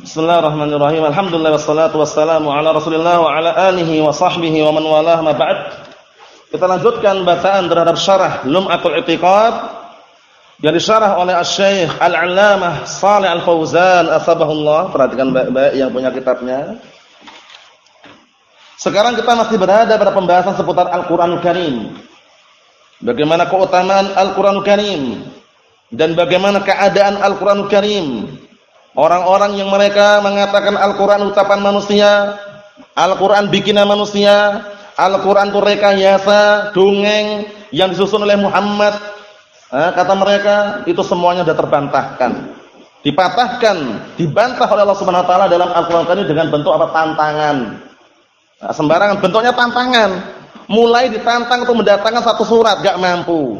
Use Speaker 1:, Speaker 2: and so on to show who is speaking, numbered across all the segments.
Speaker 1: Bismillahirrahmanirrahim. Alhamdulillah wassalatu wassalamu ala Rasulillah wa ala alihi wa sahbihi wa man walah ma ba'd. Kita lanjutkan bacaan terhadap syarah Lum'atul I'tiqad yang disyarah oleh Asy-Syaikh Al-'Allamah Shalih Al-Fauzan atsabahullah. Perhatikan baik-baik yang punya kitabnya. Sekarang kita masih berada pada pembahasan seputar Al-Qur'anul Karim. Bagaimana keutamaan Al-Qur'anul Karim dan bagaimana keadaan Al-Qur'anul Karim Orang-orang yang mereka mengatakan Al-Quran ucapan manusia, Al-Quran bikinan manusia, Al-Quran itu rekayasa, dongeng yang disusun oleh Muhammad. Nah, kata mereka itu semuanya sudah terbantahkan, dipatahkan, dibantah oleh Allah Subhanahu Wa Taala dalam Al-Quran ini dengan bentuk apa tantangan. Nah, sembarangan bentuknya tantangan. Mulai ditantang untuk mendatangkan satu surat, gak mampu.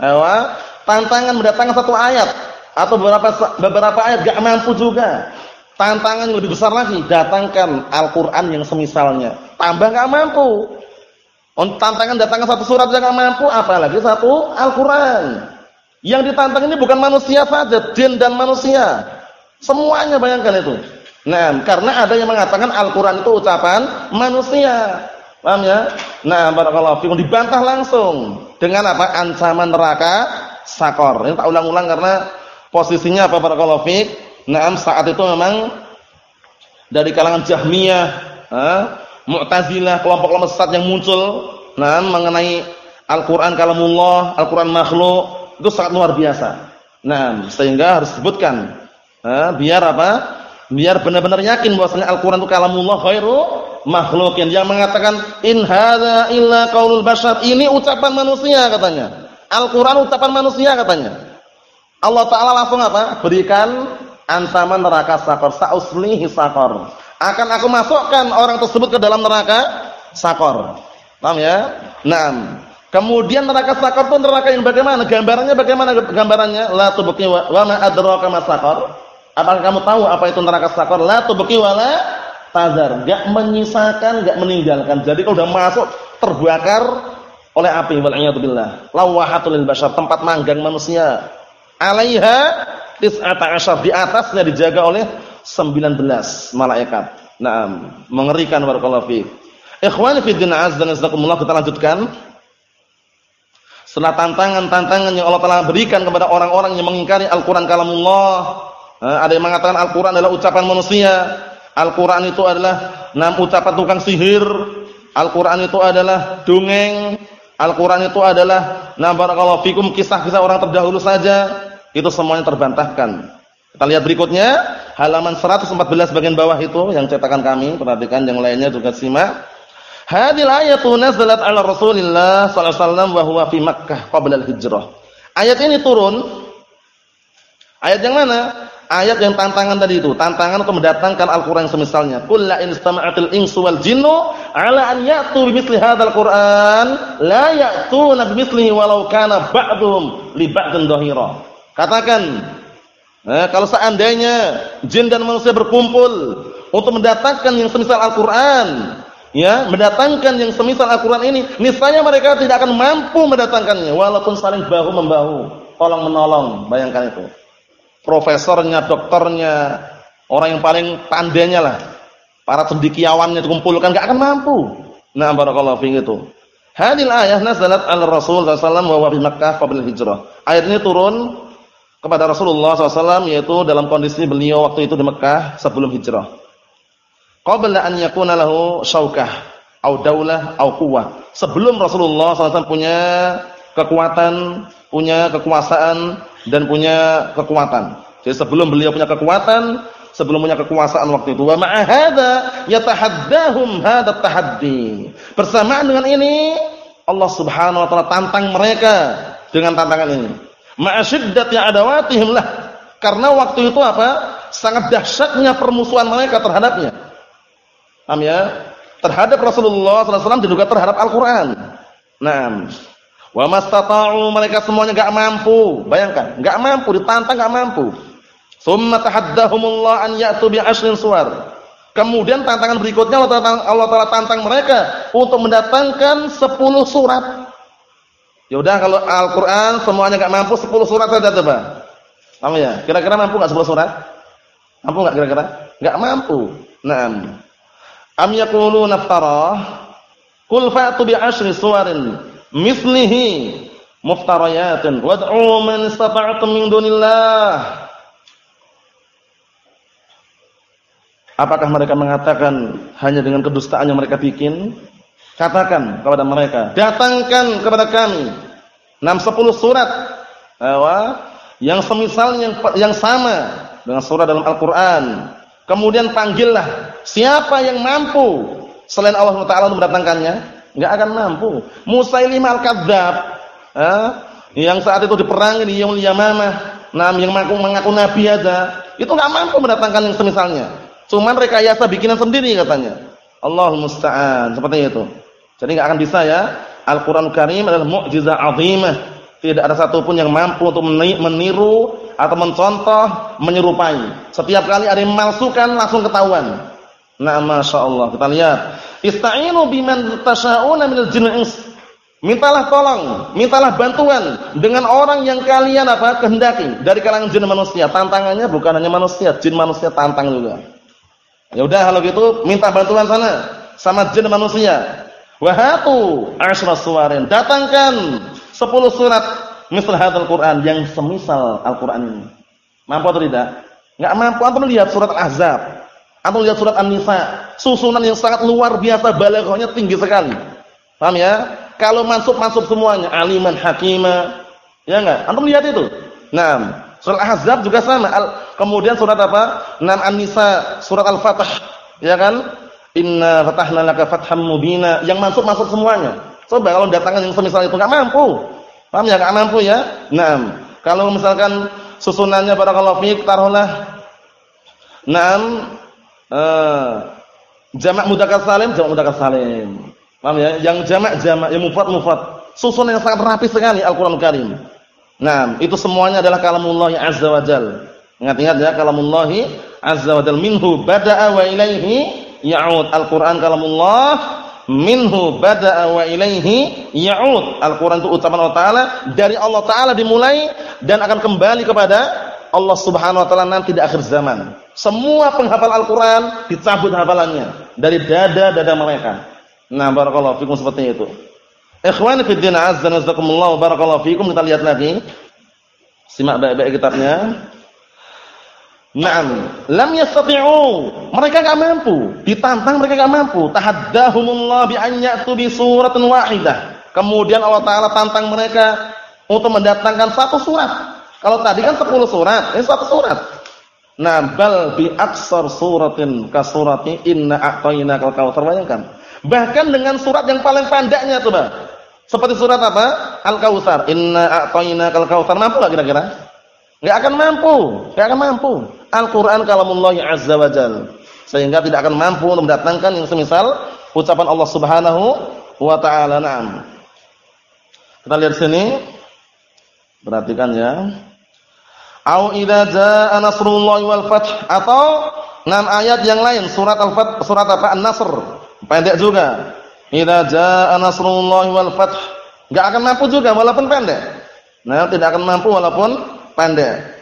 Speaker 1: Ewa, tantangan mendatangkan satu ayat, atau beberapa beberapa ayat gak mampu juga. Tantangan yang lebih besar lagi, datangkan Al-Qur'an yang semisalnya. Tambah gak mampu. Tantangan datangkan satu surat yang gak mampu, apalagi satu Al-Qur'an. Yang ditantang ini bukan manusia saja, jin dan manusia. Semuanya bayangkan itu. Nah, karena ada yang mengatakan Al-Qur'an itu ucapan manusia. Paham ya? Nah, barakallahu fikum dibantah langsung dengan apa? Ancaman neraka sakor. Ini tak ulang-ulang karena Posisinya apa para kalafik? Naam saat itu memang dari kalangan Jahmiyah, eh, Mu'tazilah, kelompok-kelompok sesat yang muncul, naam mengenai Al-Qur'an kalamullah, Al-Qur'an makhluk, itu sangat luar biasa. Nah, sehingga harus disebutkan eh, biar apa? Biar benar-benar yakin bahwasanya Al-Qur'an itu kalamullah khairu makhlukin. Yang mengatakan in hadza illa qaulul bashar. Ini ucapan manusia katanya. Al-Qur'an ucapan manusia katanya. Allah Ta'ala langsung apa? Berikan ancaman neraka sakor. Sa'uslihi sakor. Akan aku masukkan orang tersebut ke dalam neraka sakor. Paham ya? Nah, kemudian neraka sakor itu neraka yang bagaimana? Gambarannya bagaimana gambarannya? La tubqi wa ma adraka ma sakor. Apakah kamu tahu apa itu neraka sakor? La tubqi wa la tazar. Enggak menyisakan, enggak meninggalkan. Jadi kalau sudah masuk terbakar oleh api wal a'yadu billah. Lawahatul lil bashar, tempat manggang manusia 'alaiha tis'ata asyar di atasnya dijaga oleh 19 malaikat. Naam, mengerikan barakallahu fiik. Ikhwani fi din azza jalla kita lanjutkan. Setelah tantangan-tantangan yang Allah telah berikan kepada orang-orang yang mengingkari Al-Qur'an kalamullah, eh, ada yang mengatakan Al-Qur'an adalah ucapan manusia, Al-Qur'an itu adalah enam ucapan tukang sihir, Al-Qur'an itu adalah dongeng, Al-Qur'an itu adalah nah barakallahu fikum kisah-kisah orang terdahulu saja. Itu semuanya terbantahkan. Kita lihat berikutnya, halaman 114 bagian bawah itu yang cetakan kami, perhatikan yang lainnya juga simak. Hadil ayatu nazalat ala Rasulillah sallallahu alaihi wasallam wa huwa fi Makkah qabla al-hijrah. Ayat ini turun Ayat yang mana? Ayat yang tantangan tadi itu, tantangan untuk mendatangkan Al-Qur'an semisalnya. Qul la in istama'atil insu wal jinnu ala an ya'tu bimithli hadzal Qur'an la ya'tuna bimithlihi walau kana ba'dhum li ba'din dhahira. Katakan, eh, kalau seandainya jin dan manusia berkumpul untuk mendatangkan yang semisal Al-Qur'an, ya, mendatangkan yang semisal Al-Qur'an ini, niscaya mereka tidak akan mampu mendatangkannya walaupun saling bahu membahu, tolong menolong, bayangkan itu. Profesornya, dokternya, orang yang paling pandainya lah, para cendekiawannya dikumpulkan enggak akan mampu. Nah, barakallahu fiik itu. Hadil ayah nazalat al-Rasul sallallahu alaihi wasallam wa fi Makkah qabla hijrah. Ayat ini turun kepada Rasulullah SAW yaitu dalam kondisi beliau waktu itu di Mekah sebelum hijrah. Qabla an yakuna lahu syaukah au daulah au quwwah. Sebelum Rasulullah SAW punya kekuatan, punya kekuasaan dan punya kekuatan. Jadi sebelum beliau punya kekuatan, sebelum punya kekuasaan waktu itu. Wa ma'a hadza yatahaddahum hadza tahaddi. Bersamaan dengan ini Allah Subhanahu wa taala tantang mereka dengan tantangan ini ma'asyiddati adawatihim lah. Karena waktu itu apa? Sangat dahsyatnya permusuhan mereka terhadapnya. Paham ya? Terhadap Rasulullah SAW dan juga terhadap Al-Qur'an. Nah, wa mastata'u mereka semuanya enggak mampu. Bayangkan, enggak mampu ditantang enggak mampu. Summa tahaddahumullah an ya'tu bi ashrin suwar. Kemudian tantangan berikutnya Allah Taala tantang mereka untuk mendatangkan 10 surat. Ya udah kalau Al-Qur'an semuanya enggak mampu 10 surat saja coba. Paham ya? Kira-kira mampu enggak 10 surat? Mampu enggak kira-kira? Enggak mampu. Naam. Am yaqulu naftarah? Qul fa'tu bi asyri suwarin mislihi muftarayatin wad'u man istata'tum min dunillah. Apakah mereka mengatakan hanya dengan kedustaan yang mereka bikin? Katakan kepada mereka, datangkan kepada kami 6 10 surat bahwa yang semisal yang yang sama dengan surat dalam Al-Qur'an. Kemudian panggillah siapa yang mampu selain Allah Taala untuk mendatangkannya? Enggak akan mampu. Musailimah Al-Kadzdzab, eh, yang saat itu diperangi di Yaumul Yamamah, nam yang mengaku, mengaku nabi aja, itu enggak mampu mendatangkan yang semisalnya. Cuman rekayasa bikinan sendiri katanya. Allah musta'an, seperti itu. Jadi enggak akan bisa ya. Al-Qur'an Karim adalah mukjizah azimah. Tidak ada satupun yang mampu untuk meniru atau mencontoh, menyerupai. Setiap kali ada yang masukkan langsung ketahuan. Nah, Masya Allah. Kita lihat. Ista'inu biman tasha'una minal jinni Mintalah tolong, mintalah bantuan dengan orang yang kalian apa kehendaki dari kalangan jin manusia. Tantangannya bukan hanya manusia, jin manusia tantang juga. Ya udah kalau gitu minta bantuan sana sama jin manusia. Wahatu asyra suwarin. Datangkan 10 surat misal hadzal Quran yang semisal Al-Qur'an ini. Mampu atau tidak? Enggak mampu. Antum lihat surat Al-Ahzab. Antum lihat surat An-Nisa. Susunan yang sangat luar biasa, balaghahnya tinggi sekali. Paham ya? Kalau masuk-masuk semuanya, aliman hakima. Ya enggak? Antum lihat itu. Nah, surat Al-Ahzab juga sama. Al kemudian surat apa? Nam An-Nisa, surat Al-Fatah. Ya kan? Inna fatahna laka fatham mubina. Yang masuk-masuk semuanya. Coba kalau datangkan yang semisal itu enggak mampu. Paham ya? Enggak mampu ya? Naam. Kalau misalkan susunannya barakallahu fiik taruhlah Naam eh jamak mudzakkar salim, jamak mudzakkar salim. Paham ya? Yang jamak jamak, yang mufrad mufrad. Susunan yang sangat rapi sekali Al-Qur'an Karim. Nah, itu semuanya adalah kalamullah azza wa jal. Ingat-ingat ya kalamullah azza wa jal minhu bada'a wa ilaihi ya'ud. Al-Qur'an kalamullah minhu bada'a wa ilaihi ya'ud. Al-Qur'an itu ucapan Allah Taala dari Allah Taala dimulai dan akan kembali kepada Allah Subhanahu wa taala nanti di akhir zaman. Semua penghafal Al-Qur'an dicabut hafalannya dari dada-dada mereka. Nah, barakallahu fikum seperti itu. Ikhwani fi din azza wa barakallahu fikum kita lihat lagi. Simak baik-baik kitabnya. Naam, lam yastati'u. Mereka enggak mampu. Ditantang mereka enggak mampu. Tahaddahumullah bi an ya'tu bi suratin wahidah. Kemudian Allah taala tantang mereka untuk mendatangkan satu surat. Kalau tadi kan 10 surat, ini satu surat. Nah, bal bi aksar suratin ka surati inna a'tainakal kautsar. Bayangkan. Bahkan dengan surat yang paling pendeknya coba. Seperti surat apa? Al-Kautsar. Inna a'tainakal kautsar. Mampu enggak kira-kira? Enggak akan mampu, enggak akan mampu. Al-Qur'an kalamullah azza wa jal. Sehingga tidak akan mampu untuk mendatangkan yang semisal ucapan Allah Subhanahu wa taala. Naam. Kita lihat sini. Perhatikan ya. Au idza jaa nasrullahi wal fath atau enam ayat yang lain surat Al-Fath surat apa An-Nasr. Pendek juga. Idza jaa nasrullahi wal fath. Enggak akan mampu juga walaupun pendek. Nah, tidak akan mampu walaupun pendek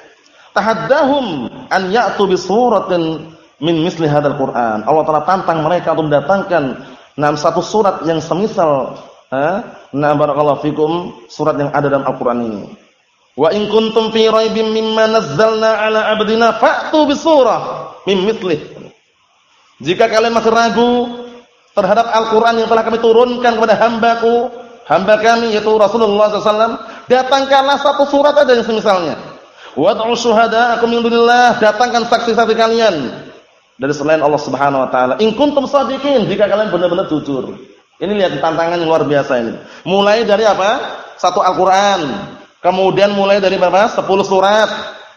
Speaker 1: tahaddahum an ya'tu bi suratin min misli hadzal Qur'an. Allah Taala tantang mereka untuk mendatangkan enam satu surat yang semisal ha? Nah barakallahu fikum surat yang ada dalam Al-Qur'an ini. Wa in kuntum fi raibin mimma nazzalna ala abdina fa'tu bi surah min mislih. Jika kalian masih ragu terhadap Al-Qur'an yang telah kami turunkan kepada hambaku, hamba kami yaitu Rasulullah SAW, datangkanlah satu surat aja yang semisalnya. Wad'u syuhada'akum min dunillah, datangkan saksi-saksi kalian dari selain Allah Subhanahu wa taala. In kuntum shadiqin, jika kalian benar-benar jujur. Ini lihat tantangan yang luar biasa ini. Mulai dari apa? Satu Al-Qur'an. Kemudian mulai dari berapa? 10 surat.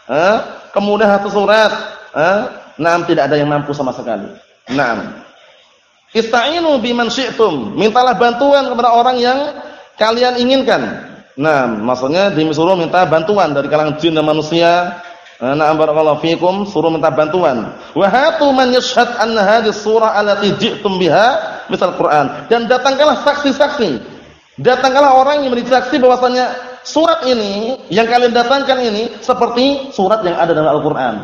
Speaker 1: Eh? Kemudian satu surat. Eh? Tidak ada yang mampu sama sekali. Naam. Ista'inu biman syi'tum. Mintalah bantuan kepada orang yang kalian inginkan. Nah, maksudnya disuruh minta bantuan dari kalangan jin dan manusia. Na'am barakallahu fikum, suruh minta bantuan. Wa hatu man yashhad surah allati ji'tum biha, misal Quran. Dan datangkanlah saksi-saksi. Datangkanlah orang yang menjadi saksi bahwasanya surat ini yang kalian datangkan ini seperti surat yang ada dalam Al-Qur'an.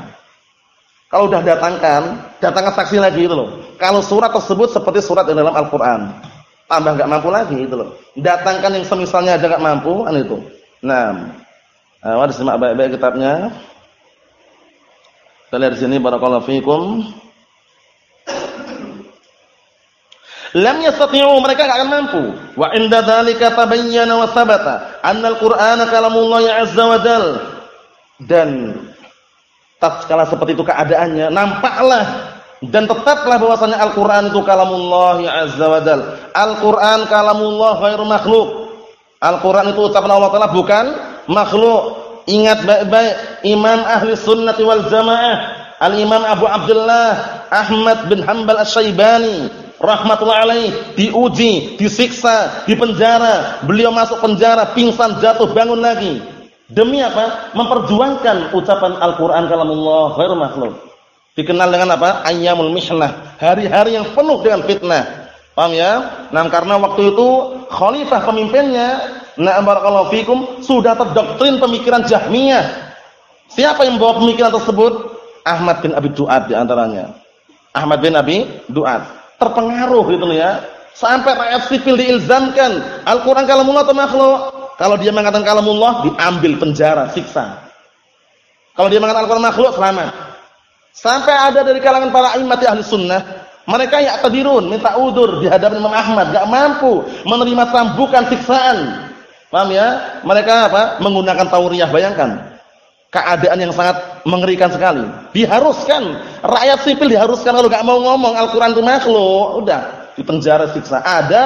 Speaker 1: Kalau sudah datangkan, datangkan saksi lagi itu loh. Kalau surat tersebut seperti surat yang dalam Al-Qur'an, tambah enggak mampu lagi itu loh. Datangkan yang semisalnya aja enggak mampu, kan itu. Nah, Ayo disimak baik-baik kitabnya. Kita lihat sini barakallahu fikum. Lam yastati'u mereka enggak akan mampu. Wa inda dzalika tabayyana wa thabata anna al-Qur'ana kalamullah azza wa jal. Dan tatkala seperti itu keadaannya, nampaklah dan tetaplah bahwasanya Al-Qur'an itu kalamullah azza wa. Al-Qur'an kalamullah ghairu makhluk. Al-Qur'an itu ucapan Allah Taala bukan makhluk. Ingat baik-baik Imam Ahli Sunnah wal Jamaah Al-Imam Abu Abdullah Ahmad bin Hanbal Asy-Syaibani rahmatullah alaih diuji, disiksa, dipenjara, beliau masuk penjara, pingsan, jatuh, bangun lagi. Demi apa? Memperjuangkan ucapan Al-Qur'an kalamullah ghairu makhluk. Dikenal dengan apa? Ayyamul mihnah, hari-hari yang penuh dengan fitnah. Paham ya? Nah, karena waktu itu khalifah pemimpinnya Nah, barakallahu fikum sudah terdoktrin pemikiran Jahmiyah. Siapa yang membawa pemikiran tersebut? Ahmad bin Abi Duat di antaranya. Ahmad bin Abi Duat. Terpengaruh gitu ya. Sampai rakyat sipil diilzamkan Al-Qur'an kalamullah atau makhluk. Kalau dia mengatakan kalamullah diambil penjara, siksa. Kalau dia mengatakan Al-Qur'an makhluk selamat. Sampai ada dari kalangan para imam ahli sunnah mereka ya tadirun, minta udur di hadapan Imam Ahmad, gak mampu menerima sambukan siksaan. Paham ya? Mereka apa? Menggunakan tauriyah, bayangkan. Keadaan yang sangat mengerikan sekali. Diharuskan, rakyat sipil diharuskan kalau enggak mau ngomong Al-Qur'an itu makhluk, udah dipenjara siksa. Ada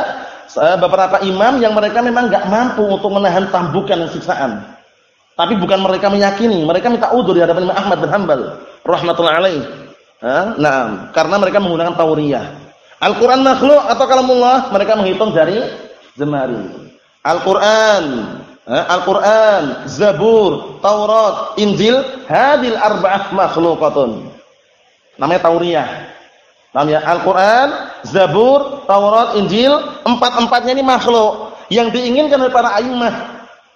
Speaker 1: eh, beberapa imam yang mereka memang enggak mampu untuk menahan tambukan dan siksaan. Tapi bukan mereka meyakini, mereka minta udzur di hadapan Imam Ahmad bin Hanbal rahimatullah alaih. Nah, karena mereka menggunakan tauriyah. Al-Qur'an makhluk atau kalamullah, mereka menghitung dari jemari. Al-Qur'an, Al-Qur'an, Zabur, Taurat, Injil, hadil arba'ah makhluqatun. Namanya tauriyah. Namanya Al-Qur'an, Zabur, Taurat, Injil, empat-empatnya ini makhluk. Yang diinginkan oleh para imam,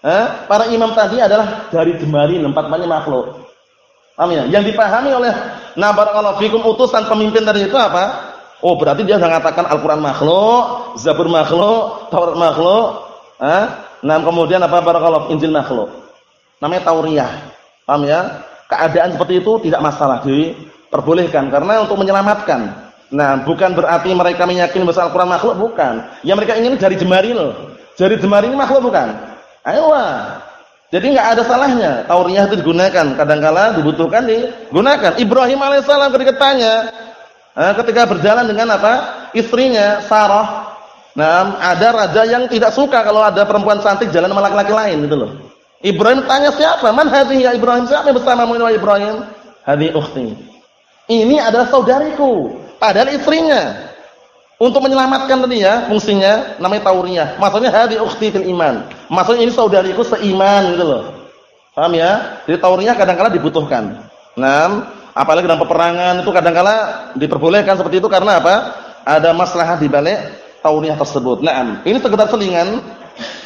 Speaker 1: eh, para imam tadi adalah dari jemari empat-empatnya makhluk. Paham ya? Yang dipahami oleh nah barakallahu fikum utusan pemimpin tadi itu apa? Oh, berarti dia sudah mengatakan Al-Qur'an makhluk, Zabur makhluk, Taurat makhluk, Nah, kemudian apa barakallahu Injil makhluk. Namanya tauriyah. Paham ya? Keadaan seperti itu tidak masalah diperbolehkan karena untuk menyelamatkan. Nah, bukan berarti mereka meyakini bahwa Al-Qur'an makhluk bukan. Yang mereka ingin jari jemari loh. Jari jemari makhluk bukan? Ayo Jadi enggak ada salahnya tauriyah itu digunakan, kadangkala dibutuhkan digunakan. Ibrahim alaihissalam ketika tanya, ketika berjalan dengan apa? istrinya Sarah Nah, ada raja yang tidak suka kalau ada perempuan cantik jalan sama laki-laki lain gitu loh. Ibrahim tanya siapa? Man hadhihi ya Ibrahim? Siapa yang bersamamu ini Ibrahim? Hadhihi ukhti. Ini adalah saudariku, padahal istrinya. Untuk menyelamatkan tadi ya, fungsinya namanya tauriyah. Maksudnya hadhihi ukhti fil iman. Maksudnya ini saudariku seiman gitu loh. Paham ya? Jadi tauriyah kadang-kala dibutuhkan. Nah, apalagi dalam peperangan itu kadang-kala diperbolehkan seperti itu karena apa? Ada masalah di balik tauniyah tersebut. Naam. Ini sekedar selingan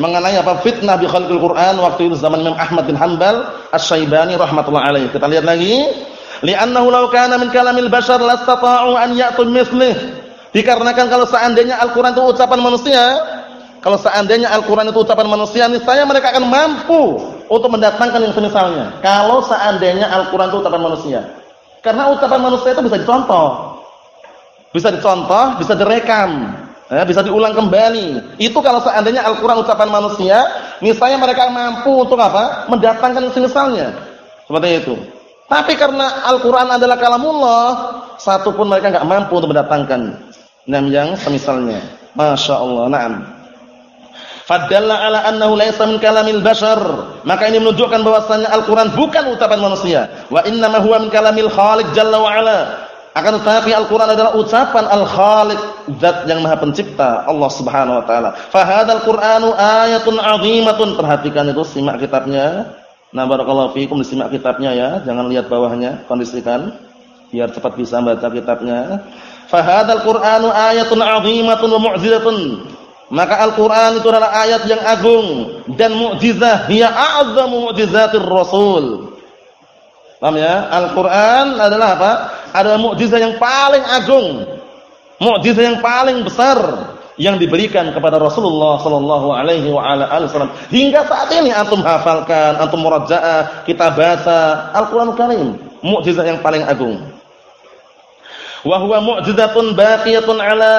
Speaker 1: mengenai apa fitnah bi khalqil Quran waktu itu zaman Imam Ahmad bin Hanbal Asy-Syaibani rahimatullah alaihi. Kita lihat lagi. Li'annahu law kana min kalamil bashar lastata'u an ya'tu mislih. Dikarenakan kalau seandainya Al-Qur'an itu ucapan manusia, kalau seandainya Al-Qur'an itu ucapan manusia, niscaya mereka akan mampu untuk mendatangkan yang semisalnya. Kalau seandainya Al-Qur'an itu ucapan manusia. Karena ucapan manusia itu bisa dicontoh. Bisa dicontoh, bisa direkam. Eh, bisa diulang kembali. Itu kalau seandainya Al-Quran ucapan manusia, misalnya mereka mampu untuk apa? Mendatangkan semisalnya. Seperti itu. Tapi karena Al-Quran adalah kalamullah, satu pun mereka nggak mampu untuk mendatangkan yang semisalnya. Masya Allah. Naam. Fadalla ala annahu laysa min kalamil bashar. Maka ini menunjukkan bahwasanya Al-Quran bukan ucapan manusia. Wa innama huwa min kalamil khaliq jalla wa ala. Akan tetapi Al-Qur'an adalah ucapan Al-Khaliq, zat yang Maha Pencipta, Allah Subhanahu wa taala. Fa hadzal Qur'anu ayatun 'azimatun. Perhatikan itu, simak kitabnya. Nah, barakallahu fiikum disimak kitabnya ya, jangan lihat bawahnya, kondisikan biar cepat bisa baca kitabnya. Fa hadzal Qur'anu ayatun 'azimatun wa mu'jizatun. Maka Al-Qur'an itu adalah ayat yang agung dan mukjizah, hiya a'zamu mu'jizatir rasul. Paham ya? Al-Qur'an adalah apa? adalah mukjizat yang paling agung. Mukjizat yang paling besar yang diberikan kepada Rasulullah sallallahu alaihi wa ala wasallam. Hingga saat ini antum hafalkan, antum murajaah, kita baca Al-Qur'an Karim, mukjizat yang paling agung. Wa huwa mu'jizatun baqiyatun ala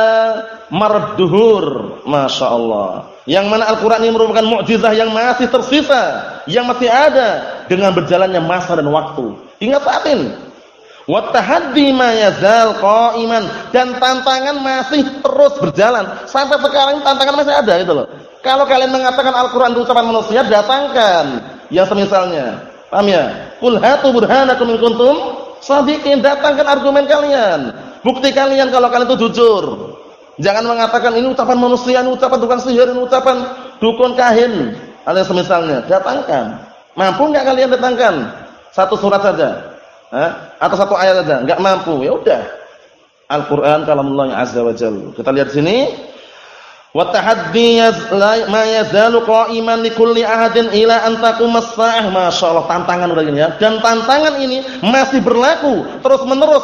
Speaker 1: marduhur. Masya Allah. Yang mana Al-Quran ini merupakan mukjizat yang masih tersisa. Yang masih ada. Dengan berjalannya masa dan waktu. Ingat saat ini. Wattahaddi ma yazal qa'iman. Dan tantangan masih terus berjalan. Sampai sekarang tantangan masih ada itu loh. Kalau kalian mengatakan Al-Quran itu ucapan manusia, datangkan. Yang semisalnya. Paham ya? Qul hatu burhanakum in kuntum Sadiqin datangkan argumen kalian. Bukti kalian kalau kalian itu jujur. Jangan mengatakan ini ucapan manusia, ini ucapan tukang sihir, ini ucapan dukun kahin. Alias semisalnya, datangkan. Mampu enggak kalian datangkan? Satu surat saja. Eh? Atau satu ayat saja, enggak mampu. Ya udah. Al-Qur'an kalamullah azza wa jalla. Kita lihat sini. Wa tahaddi ma yazalu qa'iman likulli ahadin ila an taqum as-sa'ah. Masyaallah tantangan udah gini ya. Dan tantangan ini masih berlaku terus-menerus.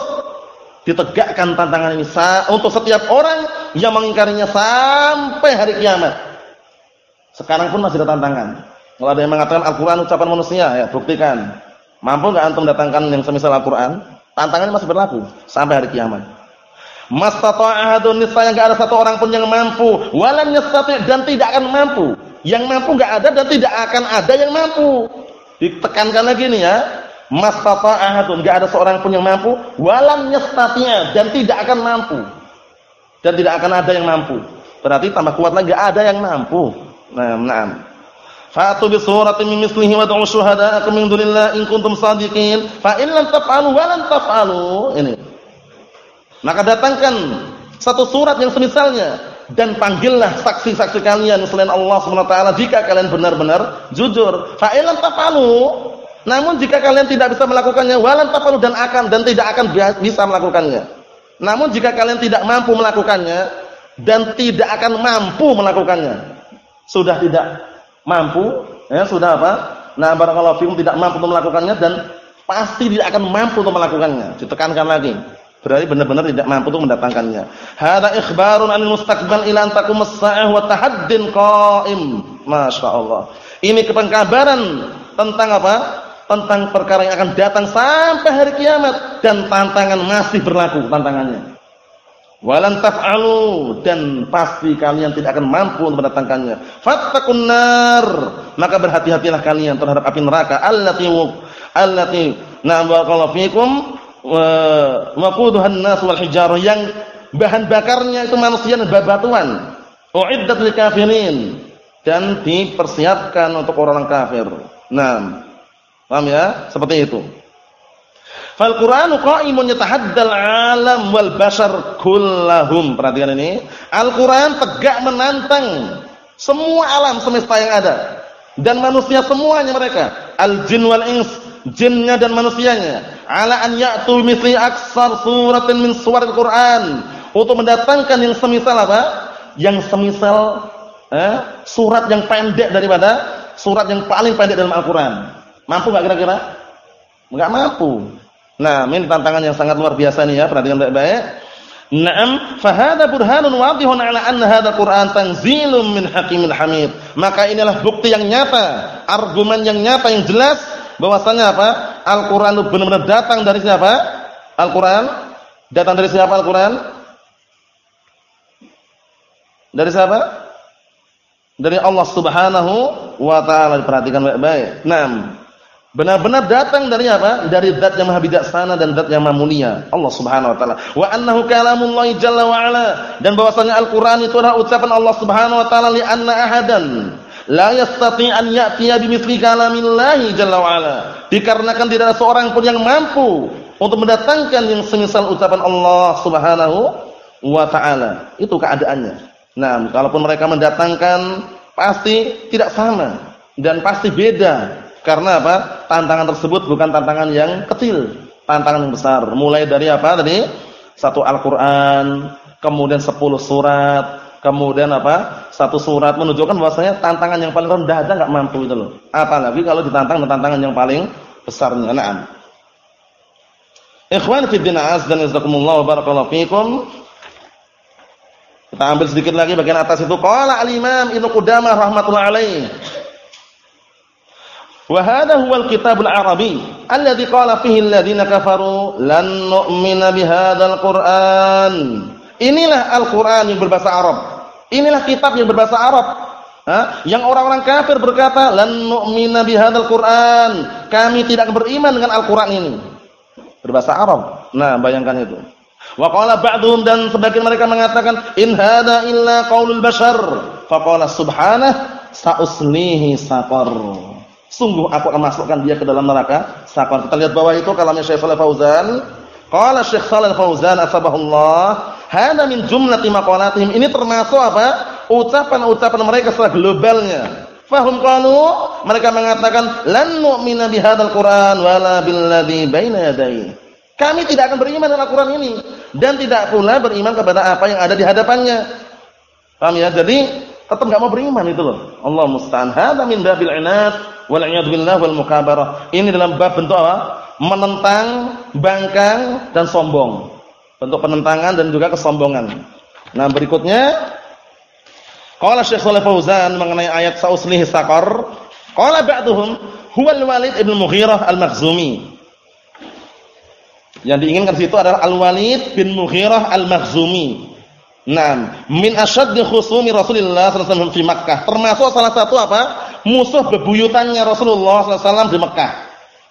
Speaker 1: Ditegakkan tantangan ini untuk setiap orang yang mengingkarinya sampai hari kiamat. Sekarang pun masih ada tantangan. Kalau ada yang mengatakan Al-Qur'an ucapan manusia, ya buktikan. Mampu enggak antum datangkan yang semisal Al-Qur'an? Tantangan masih berlaku sampai hari kiamat. Mastata'a ahadun niscaya enggak ada satu orang pun yang mampu, walam yastati' dan tidak akan mampu. Yang mampu enggak ada dan tidak akan ada yang mampu. Ditekankan lagi nih ya. Mastata'a ahadun enggak ada seorang pun yang mampu, walam yastati' dan tidak akan mampu. Dan tidak akan ada yang mampu. Berarti tambah kuat lagi enggak ada yang mampu. Nah, na'am. Fatu bi suratin min mislihi wa du'u syuhada'akum min dunillahi in kuntum shadiqin. Fa in lam taf'alu wa lan taf'alu. Ini. Maka datangkan satu surat yang semisalnya dan panggillah saksi-saksi kalian selain Allah Subhanahu taala jika kalian benar-benar jujur. Fa ilam tafalu. Namun jika kalian tidak bisa melakukannya walan tafalu dan akan dan tidak akan bisa melakukannya. Namun jika kalian tidak mampu melakukannya dan tidak akan mampu melakukannya. Sudah tidak mampu, ya sudah apa? Nah, barakallahu fikum tidak mampu untuk melakukannya dan pasti tidak akan mampu untuk melakukannya. Ditekankan lagi. Berarti benar-benar tidak mampu untuk mendatangkannya. Hada ikhbarun 'anil mustaqbal ila an taqum as-sa'ah wa tahaddin qa'im. Masyaallah. Ini kabaran tentang apa? Tentang perkara yang akan datang sampai hari kiamat dan tantangan masih berlaku tantangannya. Walan taf'alu dan pasti kalian tidak akan mampu untuk mendatangkannya. Fattaqun nar. Maka berhati-hatilah kalian terhadap api neraka allati allati na'am barakallahu fikum waquduhan nas wal hijarah yang bahan bakarnya itu manusia dan bebatuan. Uiddat lil kafirin dan dipersiapkan untuk orang kafir. Nah, paham ya? Seperti itu. Fal Qur'anu qa'imun yatahaddal 'alam wal bashar kullahum. Perhatikan ini. Al-Qur'an tegak menantang semua alam semesta yang ada dan manusia semuanya mereka. Al-jin wal ins, jinnya dan manusianya ala an ya'tu mithli aksar suratin min suwaril Qur'an untuk mendatangkan yang semisal apa? Yang semisal eh, surat yang pendek daripada surat yang paling pendek dalam Al-Qur'an. Mampu enggak kira-kira? Enggak mampu. Nah, ini tantangan yang sangat luar biasa nih ya, perhatikan baik-baik. Naam, fa hadha burhanun wadihun ala anna hadzal Qur'an tanzilun min hakimin hamid. Maka inilah bukti yang nyata, argumen yang nyata yang jelas bahwasanya apa? Al-Qur'an itu benar-benar datang dari siapa? Al-Qur'an datang dari siapa Al-Qur'an? Dari siapa? Dari Allah Subhanahu wa taala. Perhatikan baik-baik. Naam. Benar-benar datang dari apa? Dari zat yang maha bijaksana dan zat yang maha mulia, Allah Subhanahu wa taala. Wa annahu kalamullah jalla wa ala dan bahwasanya Al-Qur'an itu adalah ucapan Allah Subhanahu wa taala li anna ahadan la yastati an ya'tiya bimithli kalamillahi jalla wa ala. Dikarenakan tidak ada seorang pun yang mampu untuk mendatangkan yang semisal ucapan Allah Subhanahu wa taala. Itu keadaannya. Nah, kalaupun mereka mendatangkan pasti tidak sama dan pasti beda. Karena apa? Tantangan tersebut bukan tantangan yang kecil, tantangan yang besar. Mulai dari apa tadi? Satu Al-Qur'an, kemudian sepuluh surat, kemudian apa? Satu surat menunjukkan bahwasanya tantangan yang paling rendah aja enggak mampu itu loh. Apalagi kalau ditantang dengan tantangan yang paling besarnya. Naam. Ikhwan fi din azdan jazakumullah wa barakallahu fikum. Kita ambil sedikit lagi bagian atas itu qala al-Imam Ibnu Qudamah rahimatullah alaih. Wa hadha huwa al-kitab al-arabi alladhi qala fihi alladhina kafaru lan nu'mina bihadzal Qur'an. Inilah Al-Qur'an yang berbahasa Arab. Inilah kitab yang berbahasa Arab Ha? Yang orang-orang kafir berkata, "Lan nu'mina bihadzal Qur'an." Kami tidak beriman dengan Al-Qur'an ini. Berbahasa Arab. Nah, bayangkan itu. Wa qala ba'dhum dan sebagian mereka mengatakan, "In hadza illa qaulul bashar." Faqala subhanah, "Sa'uslihi saqar." Sungguh aku akan masukkan dia ke dalam neraka saqar. Kita lihat bawah itu kalamnya Syekh Shalih Fauzan. Qala Syekh Shalih Fauzan asbahullah, "Hada min jumlati maqalatihim." Ini termasuk apa? ucapan-ucapan mereka secara globalnya. Fahum qalu mereka mengatakan lan nu'mina bihadzal Qur'an wala billadzi baina yadayhi. Kami tidak akan beriman dengan Al-Qur'an ini dan tidak pula beriman kepada apa yang ada di hadapannya. Paham ya? Jadi tetap enggak mau beriman itu loh. Allah musta'an. Hadza min babil inat wal iyad billah wal mukabarah. Ini dalam bab bentuk apa? Menentang, bangkang dan sombong. Bentuk penentangan dan juga kesombongan. Nah, berikutnya Qala Syekh Shalih Fauzan mengenai ayat sauslihi saqar, qala ba'dhum huwa al-Walid ibn Mughirah al-Makhzumi. Yang diinginkan situ adalah Al-Walid bin Mughirah al-Makhzumi. Naam, min asyaddi khusumi Rasulullah sallallahu alaihi wasallam di Makkah. Termasuk salah satu apa? Musuh bebuyutannya Rasulullah sallallahu alaihi wasallam di Makkah.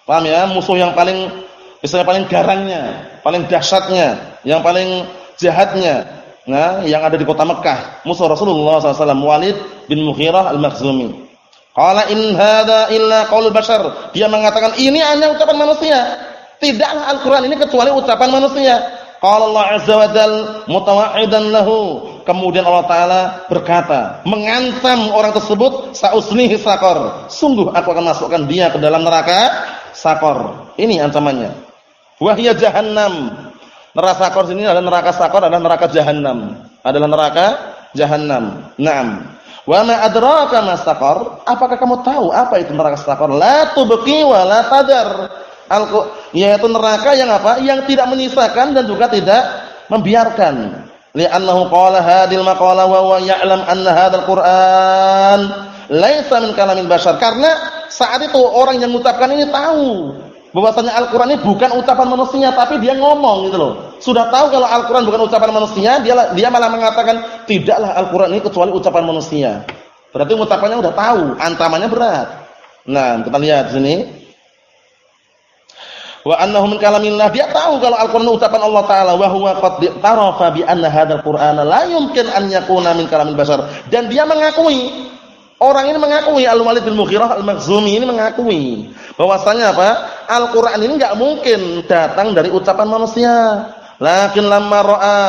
Speaker 1: Paham ya? Musuh yang paling misalnya paling garangnya, paling dahsyatnya, yang paling jahatnya nah, yang ada di kota Mekah, musuh Rasulullah SAW, Walid bin Mughirah al-Makhzumi. Qala in hadza illa qaul bashar. Dia mengatakan ini hanya ucapan manusia. Tidaklah Al-Qur'an ini kecuali ucapan manusia. Qala Allah azza wa jal mutawaidan lahu. Kemudian Allah taala berkata, mengancam orang tersebut sausnihi sakor. Sungguh aku akan masukkan dia ke dalam neraka sakor. Ini ancamannya. Wahya jahannam Neraka sakor sini adalah neraka sakor adalah neraka jahanam. Adalah neraka jahanam. Naam. Wa ma adraka ma sakor? Apakah kamu tahu apa itu neraka sakor? La tubqi wa la tadar. Yaitu neraka yang apa? Yang tidak menyisakan dan juga tidak membiarkan. Li'annahu qala hadil maqala wa huwa ya'lam anna hadzal Qur'an laisa min kalamil bashar. Karena saat itu orang yang mengucapkan ini tahu bahwasanya Al-Qur'an ini bukan ucapan manusia tapi dia ngomong gitu loh. Sudah tahu kalau Al-Qur'an bukan ucapan manusia, dia dia malah mengatakan tidaklah Al-Qur'an ini kecuali ucapan manusia. Berarti ucapannya udah tahu, antamannya berat. Nah, kita lihat sini. Wa annahu min kalamillah, dia tahu kalau Al-Qur'an ucapan Allah taala wa huwa qad tarafa bi anna hadzal Qur'ana la yumkin an yakuna min kalamil bashar. Dan dia mengakui Orang ini mengakui Al-Walid bin Mughirah Al-Makhzumi ini mengakui bahwasanya apa? Al-Qur'an ini enggak mungkin datang dari ucapan manusia. Lakin lamma ra'a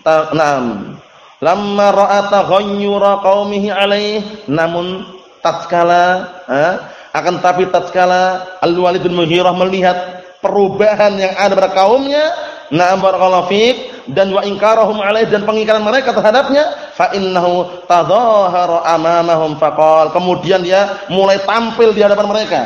Speaker 1: ta'nam lamma ra'a taghayyura qaumihi alaih namun tatkala eh, akan tapi tatkala Al-Walid bin melihat perubahan yang ada pada kaumnya na'am barakallahu fiik dan wa inkarahum alaih dan pengingkaran mereka terhadapnya fa innahu tadhahara amamahum faqal. Kemudian dia mulai tampil di hadapan mereka.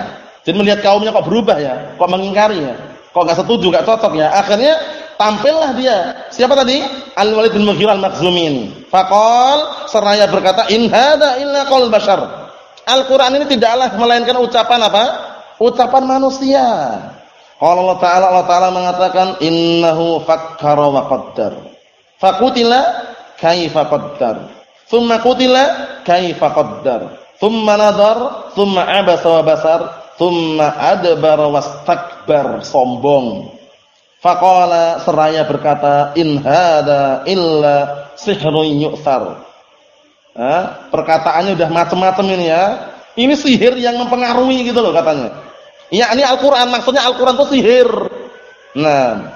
Speaker 1: Jadi melihat kaumnya kok berubah ya kok mengingkari ya kok enggak setuju enggak cocok ya. Akhirnya tampillah dia siapa tadi Al-Walid bin Mughirah Al-Makhzumin faqal seraya berkata in hadza illa qaul bashar Al-Qur'an ini tidaklah melainkan ucapan apa ucapan manusia kalau Allah Ta'ala Allah Ta'ala mengatakan innahu fakkara wa qaddar. Fakutila kaifa qaddar. Thumma kutila kaifa qaddar. Thumma nadar, thumma abasa wa basar, thumma adbara wastakbar, sombong. Faqala seraya berkata in hada illa sihrun yu'thar. Ha? perkataannya udah macam-macam ini ya. Ini sihir yang mempengaruhi gitu loh katanya. Ya ini Al-Qur'an, maksudnya Al-Qur'an itu sihir. Nah,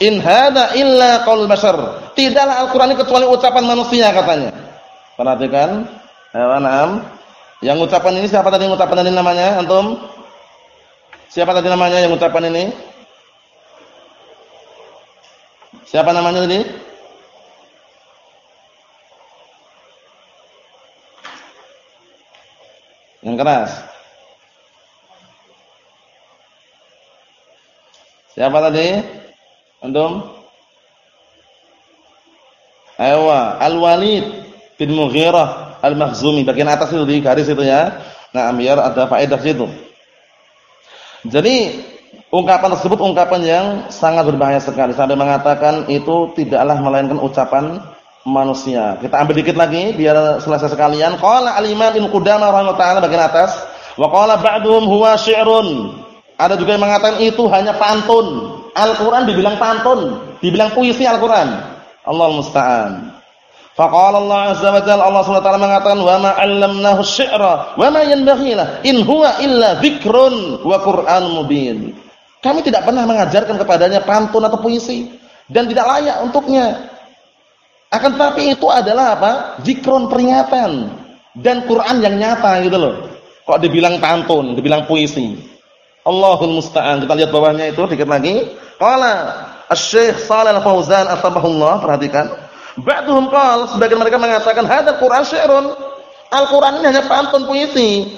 Speaker 1: in hadza illa qaul bashar. Tidaklah Al-Qur'an ini kecuali ucapan manusia katanya. Perhatikan. Ya, enam. Yang ucapan ini siapa tadi yang ucapan tadi namanya? Antum? Siapa tadi namanya yang ucapan ini? Siapa namanya tadi? Yang keras. Siapa tadi? Antum? Aywa, Al-Walid bin Mughirah Al-Makhzumi bagian atas itu di garis itu ya. Nah, biar ada faedah situ. Jadi ungkapan tersebut ungkapan yang sangat berbahaya sekali sampai mengatakan itu tidaklah melainkan ucapan manusia. Kita ambil dikit lagi biar selesai sekalian. Qala al-Imam Ibnu Qudamah rahimahullah taala bagian atas, wa qala ba'dhum huwa syi'run. Ada juga yang mengatakan itu hanya pantun. Al-Qur'an dibilang pantun, dibilang puisi Al-Qur'an. Allah musta'an. Faqala Allah azza wa jalla Allah Subhanahu wa taala mengatakan wa ma 'allamnahu syi'ra wa ma yanbaghi in huwa illa dzikrun wa Qur'an mubin. Kami tidak pernah mengajarkan kepadanya pantun atau puisi dan tidak layak untuknya. Akan tetapi itu adalah apa? Zikron peringatan dan Quran yang nyata gitu loh. Kok dibilang pantun, dibilang puisi. Allahul musta'an. Kita lihat bawahnya itu dikit lagi. Qala Asy-Syaikh Shalal Al-Fauzan atabahullah, perhatikan. Ba'duhum qala sebagian mereka mengatakan hadzal Quran syi'run. Al-Qur'an ini hanya pantun puisi.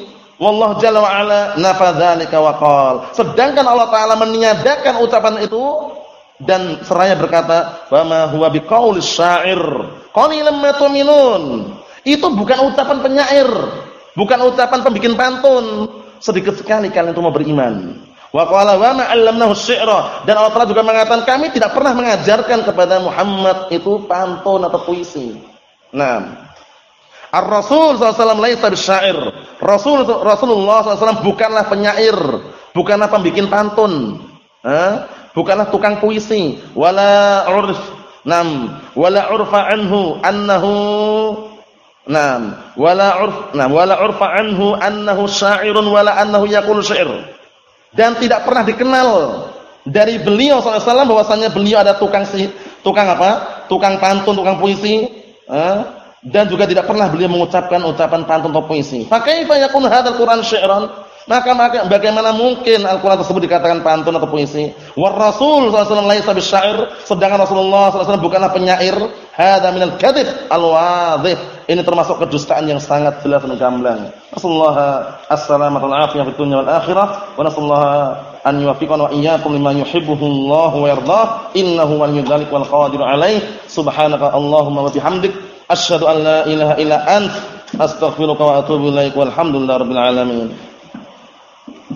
Speaker 1: Wallahu jalla wa ala nafadzalika wa qala. Sedangkan Allah taala meniadakan ucapan itu dan seraya berkata, "Wa ma huwa biqaulis syair, qalilan ma tu'minun." Itu bukan ucapan penyair, bukan ucapan pembikin pantun. Sedikit sekali kalian itu mau beriman. Wa qala wa ma 'allamnahu syi'ra dan Allah Taala juga mengatakan kami tidak pernah mengajarkan kepada Muhammad itu pantun atau puisi. Nah, Ar-Rasul SAW laisa bisyair. Rasul Rasulullah SAW bukanlah penyair, bukanlah pembikin pantun. Hah? bukanlah tukang puisi wala urf nam wala urfa anhu annahu nam wala urf nam wala urfa anhu annahu syairun wala annahu yaqulu syair dan tidak pernah dikenal dari beliau SAW bahwasanya beliau ada tukang si tukang apa tukang pantun tukang puisi eh? Dan juga tidak pernah beliau mengucapkan ucapan pantun atau puisi fa kaifa yakun hadzal quran syi'ran maka, bagaimana mungkin Al-Quran tersebut dikatakan pantun atau puisi? War Rasul SAW laisa bisyair, sedangkan Rasulullah SAW bukanlah penyair. Hada minal kadhib al-wadhih. Ini termasuk kedustaan yang sangat jelas dan gamblang. Rasulullah as-salamatu al-afiyah fid dunya wal akhirah wa nasallahu an yuwaffiqana wa iyyakum lima yuhibbuhu Allah wa yardah. Innahu waliyyu dzalik wal qadiru alaih. Subhanaka Allahumma wa bihamdik asyhadu an la ilaha illa ant astaghfiruka wa atubu ilaik walhamdulillahi rabbil alamin.